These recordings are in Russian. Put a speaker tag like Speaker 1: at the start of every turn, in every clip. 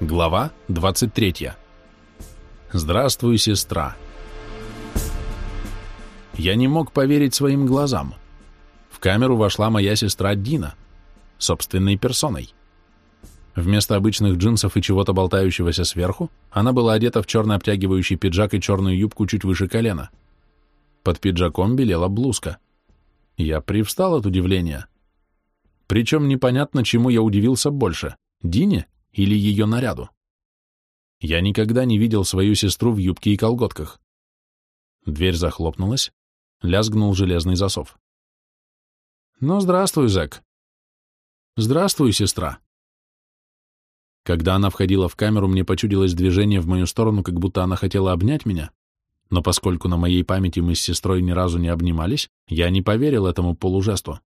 Speaker 1: Глава 23. Здравствуй, сестра. Я не мог поверить своим глазам. В камеру вошла моя сестра Дина, собственной персоной. Вместо обычных джинсов и чего-то болтающегося сверху, она была одета в черный обтягивающий пиджак и черную юбку чуть выше колена. Под пиджаком белела блузка. Я привстал от удивления. Причем непонятно, чему я удивился больше — Дине или ее наряду. Я никогда не видел свою сестру в юбке и колготках. Дверь захлопнулась, лязгнул железный засов. «Ну, здравствуй, Зэк». «Здравствуй, сестра». Когда она входила в камеру, мне почудилось движение в мою сторону, как будто она хотела обнять меня, но поскольку на моей памяти мы с сестрой ни разу не обнимались, я не поверил этому полужесту.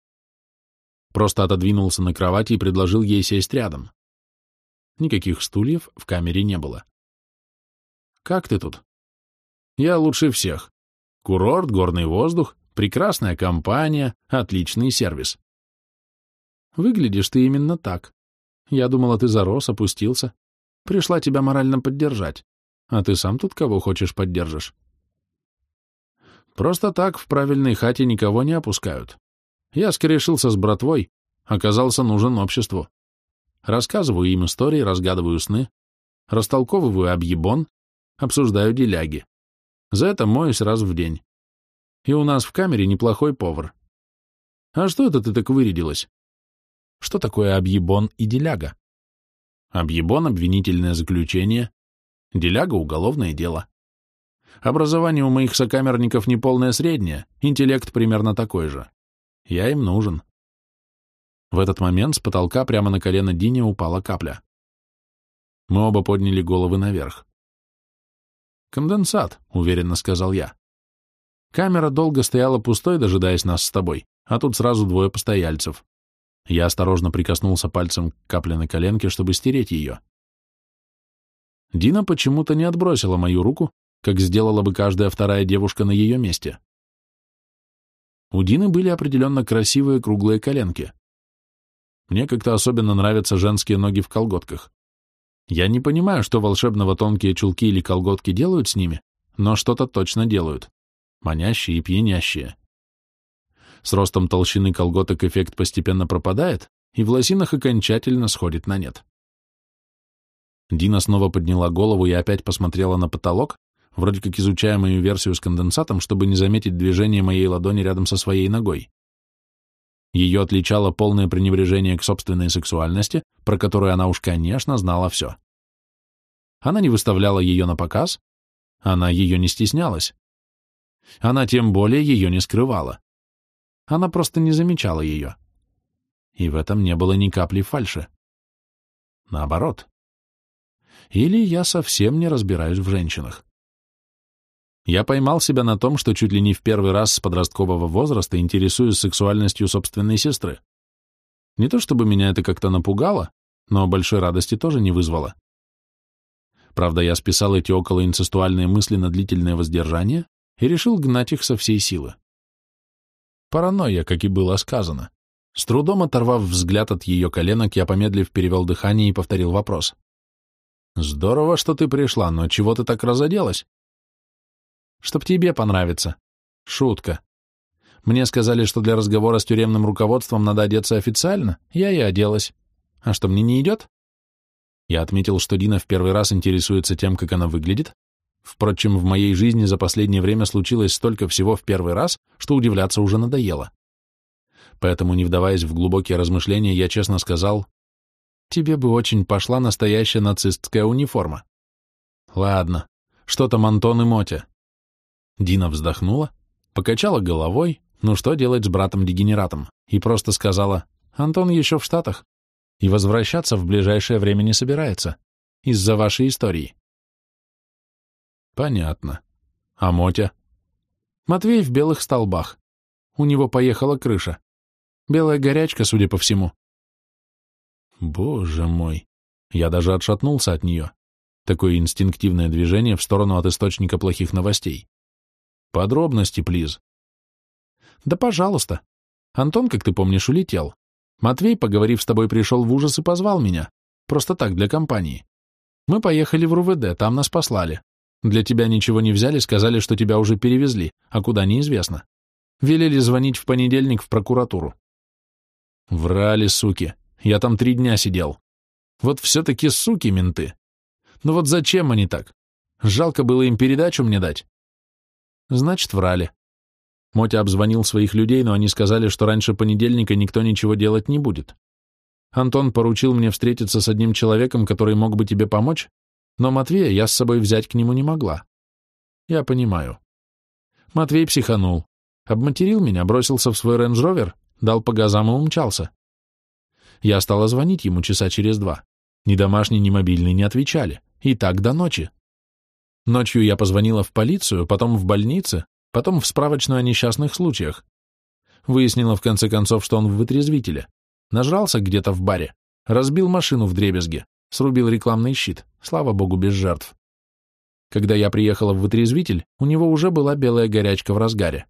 Speaker 1: Просто отодвинулся на кровати и предложил ей сесть рядом. Никаких стульев в камере не было. «Как ты тут?» «Я лучше всех. Курорт, горный воздух, прекрасная компания, отличный сервис». «Выглядишь ты именно так. Я думала, ты зарос, опустился. Пришла тебя морально поддержать. А ты сам тут кого хочешь поддержишь?» «Просто так в правильной хате никого не опускают. Я скорешился с братвой, оказался нужен обществу. Рассказываю им истории, разгадываю сны, растолковываю объебон, обсуждаю деляги. За это моюсь раз в день. И у нас в камере неплохой повар. А что это ты так вырядилась? Что такое объебон и деляга? Объебон — обвинительное заключение, деляга — уголовное дело. Образование у моих сокамерников не полное среднее, интеллект примерно такой же. Я им нужен. В этот момент с потолка прямо на колено Дине упала капля. Мы оба подняли головы наверх. «Конденсат», — уверенно сказал я. Камера долго стояла пустой, дожидаясь нас с тобой, а тут сразу двое постояльцев. Я осторожно прикоснулся пальцем к капле на коленке, чтобы стереть ее. Дина почему-то не отбросила мою руку, как сделала бы каждая вторая девушка на ее месте. У Дины были определенно красивые круглые коленки. Мне как-то особенно нравятся женские ноги в колготках. Я не понимаю, что волшебного тонкие чулки или колготки делают с ними, но что-то точно делают. Манящие и пьянящие. С ростом толщины колготок эффект постепенно пропадает, и в лосинах окончательно сходит на нет. Дина снова подняла голову и опять посмотрела на потолок, вроде как изучая мою версию с конденсатом, чтобы не заметить движение моей ладони рядом со своей ногой. Ее отличало полное пренебрежение к собственной сексуальности, про которую она уж, конечно, знала все. Она не выставляла ее на показ, она ее не стеснялась. Она тем более ее не скрывала. Она просто не замечала ее. И в этом не было ни капли фальши. Наоборот. Или я совсем не разбираюсь в женщинах. Я поймал себя на том, что чуть ли не в первый раз с подросткового возраста интересуюсь сексуальностью собственной сестры. Не то чтобы меня это как-то напугало, но большой радости тоже не вызвало. Правда, я списал эти околоинцестуальные мысли на длительное воздержание и решил гнать их со всей силы. Паранойя, как и было сказано. С трудом оторвав взгляд от ее коленок, я помедлив перевел дыхание и повторил вопрос. «Здорово, что ты пришла, но чего ты так разоделась?» Чтоб тебе понравится. Шутка. Мне сказали, что для разговора с тюремным руководством надо одеться официально, я и оделась. А что, мне не идет? Я отметил, что Дина в первый раз интересуется тем, как она выглядит. Впрочем, в моей жизни за последнее время случилось столько всего в первый раз, что удивляться уже надоело. Поэтому, не вдаваясь в глубокие размышления, я честно сказал, «Тебе бы очень пошла настоящая нацистская униформа». «Ладно, что там Антон и Мотя?» Дина вздохнула, покачала головой, ну что делать с братом-дегенератом, и просто сказала, «Антон еще в Штатах, и возвращаться в ближайшее время не собирается, из-за вашей истории». Понятно. А Мотя? Матвей в белых столбах. У него поехала крыша. Белая горячка, судя по всему. Боже мой. Я даже отшатнулся от нее. Такое инстинктивное движение в сторону от источника плохих новостей. Подробности, плиз. Да, пожалуйста. Антон, как ты помнишь, улетел. Матвей, поговорив с тобой, пришел в ужас и позвал меня. Просто так, для компании. Мы поехали в РУВД, там нас послали. Для тебя ничего не взяли, сказали, что тебя уже перевезли, а куда неизвестно. Велели звонить в понедельник в прокуратуру. Врали, суки. Я там три дня сидел. Вот все-таки суки менты. Ну вот зачем они так? Жалко было им передачу мне дать. Значит, врали. Мотя обзвонил своих людей, но они сказали, что раньше понедельника никто ничего делать не будет. Антон поручил мне встретиться с одним человеком, который мог бы тебе помочь, но Матвея я с собой взять к нему не могла. Я понимаю. Матвей психанул. Обматерил меня, бросился в свой рейндж-ровер, дал по газам и умчался. Я стала звонить ему часа через два. Ни домашний, ни мобильный не отвечали. И так до ночи. Ночью я позвонила в полицию, потом в больнице, потом в справочную о несчастных случаях. Выяснила в конце концов, что он в вытрезвителе. Нажрался где-то в баре, разбил машину в дребезге, срубил рекламный щит, слава богу, без жертв. Когда я приехала в вытрезвитель, у него уже была белая горячка в разгаре.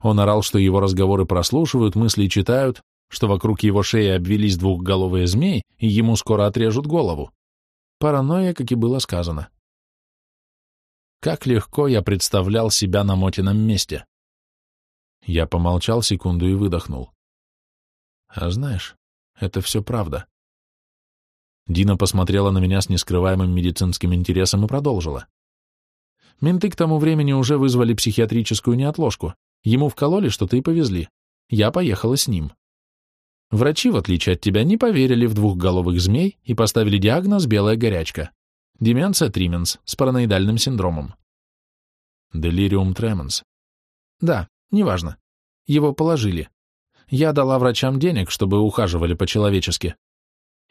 Speaker 1: Он орал, что его разговоры прослушивают, мысли читают, что вокруг его шеи обвелись двухголовые змеи, и ему скоро отрежут голову. Паранойя, как и было сказано. Как легко я представлял себя на Мотином месте. Я помолчал секунду и выдохнул. А знаешь, это все правда. Дина посмотрела на меня с нескрываемым медицинским интересом и продолжила. Менты к тому времени уже вызвали психиатрическую неотложку. Ему вкололи что-то и повезли. Я поехала с ним. Врачи, в отличие от тебя, не поверили в двухголовых змей и поставили диагноз «белая горячка». Деменция трименс с параноидальным синдромом. Делириум тременс. Да, неважно. Его положили. Я дала врачам денег, чтобы ухаживали по-человечески.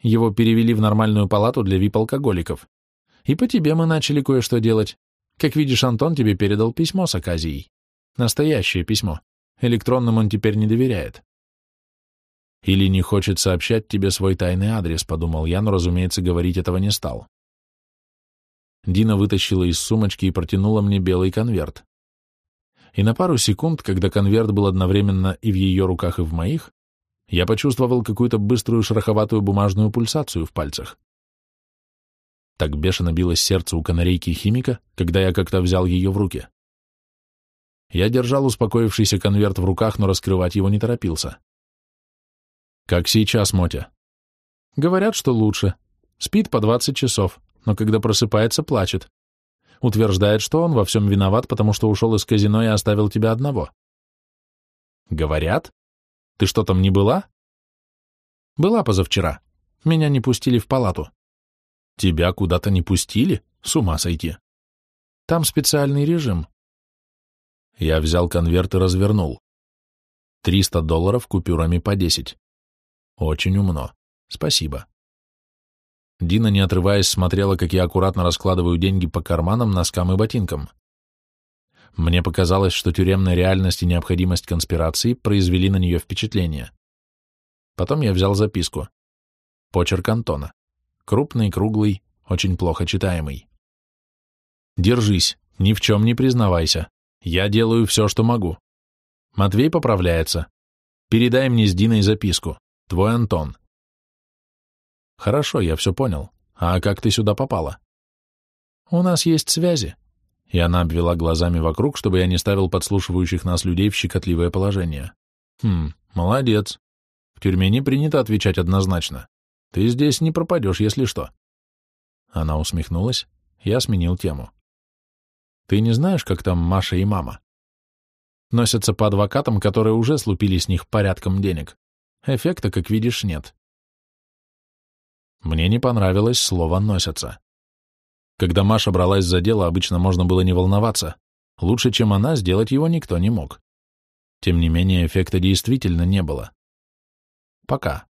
Speaker 1: Его перевели в нормальную палату для вип-алкоголиков. И по тебе мы начали кое-что делать. Как видишь, Антон тебе передал письмо с оказией. Настоящее письмо. Электронным он теперь не доверяет. Или не хочет сообщать тебе свой тайный адрес, подумал я, но, разумеется, говорить этого не стал. Дина вытащила из сумочки и протянула мне белый конверт. И на пару секунд, когда конверт был одновременно и в ее руках, и в моих, я почувствовал какую-то быструю шероховатую бумажную пульсацию в пальцах. Так бешено билось сердце у канарейки-химика, когда я как-то взял ее в руки. Я держал успокоившийся конверт в руках, но раскрывать его не торопился. «Как сейчас, Мотя?» «Говорят, что лучше. Спит по 20 часов но когда просыпается, плачет. Утверждает, что он во всем виноват, потому что ушел из казино и оставил тебя одного. Говорят? Ты что там не была? Была позавчера. Меня не пустили в палату. Тебя куда-то не пустили? С ума сойти. Там специальный режим. Я взял конверт и развернул. Триста долларов купюрами по десять. Очень умно. Спасибо. Дина, не отрываясь, смотрела, как я аккуратно раскладываю деньги по карманам, носкам и ботинкам. Мне показалось, что тюремная реальность и необходимость конспирации произвели на нее впечатление. Потом я взял записку. Почерк Антона. Крупный, круглый, очень плохо читаемый. «Держись, ни в чем не признавайся. Я делаю все, что могу. Матвей поправляется. Передай мне с Диной записку. Твой Антон. Хорошо, я все понял. А как ты сюда попала? У нас есть связи. И она обвела глазами вокруг, чтобы я не ставил подслушивающих нас людей в щекотливое положение. Хм, молодец. В тюрьме не принято отвечать однозначно. Ты здесь не пропадешь, если что. Она усмехнулась, я сменил тему. Ты не знаешь, как там Маша и мама? Носятся по адвокатам, которые уже слупили с них порядком денег. Эффекта, как видишь, нет. Мне не понравилось слово «носятся». Когда Маша бралась за дело, обычно можно было не волноваться. Лучше, чем она, сделать его никто не мог. Тем не менее, эффекта действительно не было. Пока.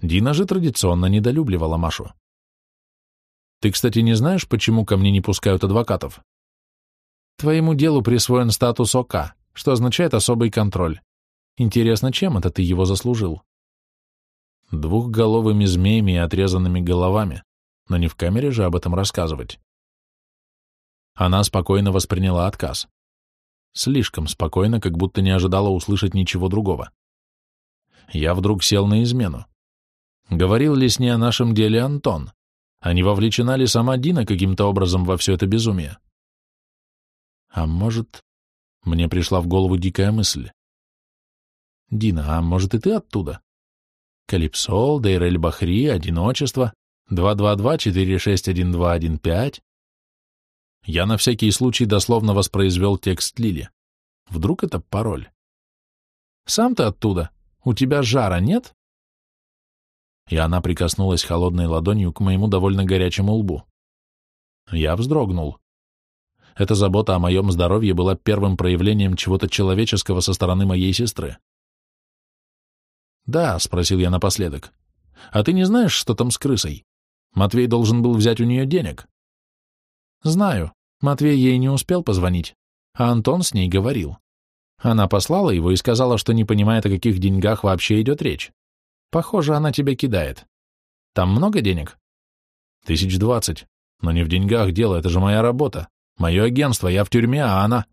Speaker 1: Дина же традиционно недолюбливала Машу. Ты, кстати, не знаешь, почему ко мне не пускают адвокатов? Твоему делу присвоен статус ОК, что означает особый контроль. Интересно, чем это ты его заслужил? Двухголовыми змеями и отрезанными головами, но не в камере же об этом рассказывать. Она спокойно восприняла отказ. Слишком спокойно, как будто не ожидала услышать ничего другого. Я вдруг сел на измену. Говорил ли с ней о нашем деле Антон? А не вовлечена ли сама Дина каким-то образом во все это безумие? А может... Мне пришла в голову дикая мысль. Дина, а может и ты оттуда? Калипсол, Дейрель Бахри, Одиночество, 222-461215. Я на всякий случай дословно воспроизвел текст Лили. Вдруг это пароль? Сам ты оттуда? У тебя жара нет? И она прикоснулась холодной ладонью к моему довольно горячему лбу. Я вздрогнул. Эта забота о моем здоровье была первым проявлением чего-то человеческого со стороны моей сестры. «Да», — спросил я напоследок. «А ты не знаешь, что там с крысой? Матвей должен был взять у нее денег». «Знаю. Матвей ей не успел позвонить, а Антон с ней говорил. Она послала его и сказала, что не понимает, о каких деньгах вообще идет речь. Похоже, она тебя кидает. Там много денег?» «Тысяч двадцать. Но не в деньгах дело, это же моя работа. Мое агентство, я в тюрьме, а она...»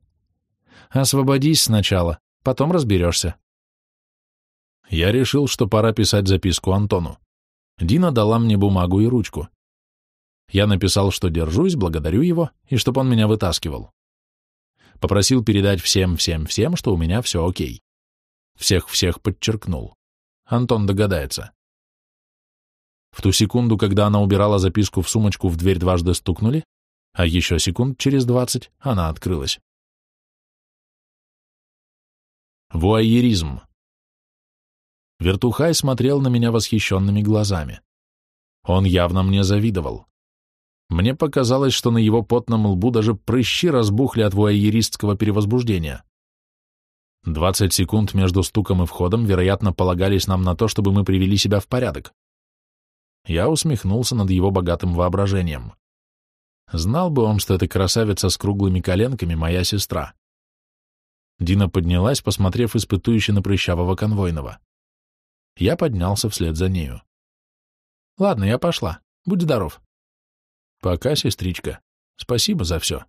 Speaker 1: «Освободись сначала, потом разберешься», я решил, что пора писать записку Антону. Дина дала мне бумагу и ручку. Я написал, что держусь, благодарю его, и чтоб он меня вытаскивал. Попросил передать всем-всем-всем, что у меня все окей. Всех-всех подчеркнул. Антон догадается. В ту секунду, когда она убирала записку в сумочку, в дверь дважды стукнули, а еще секунд через двадцать она открылась. Вуайеризм. Вертухай смотрел на меня восхищенными глазами. Он явно мне завидовал. Мне показалось, что на его потном лбу даже прыщи разбухли от вуайеристского перевозбуждения. Двадцать секунд между стуком и входом, вероятно, полагались нам на то, чтобы мы привели себя в порядок. Я усмехнулся над его богатым воображением. Знал бы он, что эта красавица с круглыми коленками моя сестра. Дина поднялась, посмотрев испытующе на прыщавого конвойного. Я поднялся вслед за нею. Ладно, я пошла. Будь здоров. Пока, сестричка. Спасибо за все.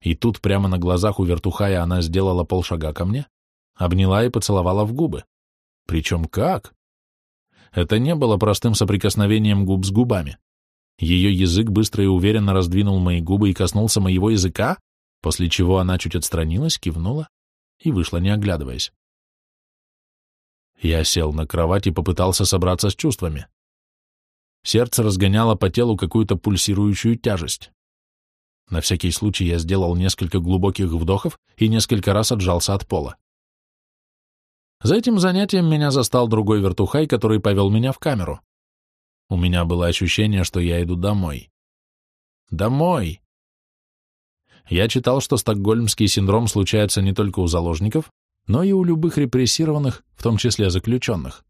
Speaker 1: И тут прямо на глазах у вертухая она сделала полшага ко мне, обняла и поцеловала в губы. Причем как? Это не было простым соприкосновением губ с губами. Ее язык быстро и уверенно раздвинул мои губы и коснулся моего языка, после чего она чуть отстранилась, кивнула и вышла, не оглядываясь. Я сел на кровать и попытался собраться с чувствами. Сердце разгоняло по телу какую-то пульсирующую тяжесть. На всякий случай я сделал несколько глубоких вдохов и несколько раз отжался от пола. За этим занятием меня застал другой вертухай, который повел меня в камеру. У меня было ощущение, что я иду домой. Домой! Я читал, что стокгольмский синдром случается не только у заложников, но и у любых репрессированных, в том числе заключенных.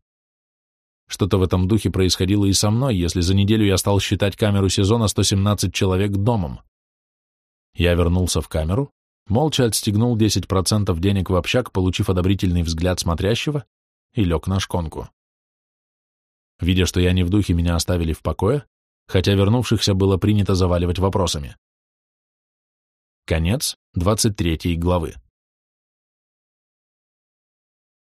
Speaker 1: Что-то в этом духе происходило и со мной, если за неделю я стал считать камеру сезона 117 человек домом. Я вернулся в камеру, молча отстегнул 10% денег в общак, получив одобрительный взгляд смотрящего, и лег на шконку. Видя, что я не в духе, меня оставили в покое, хотя вернувшихся было принято заваливать вопросами. Конец 23 главы.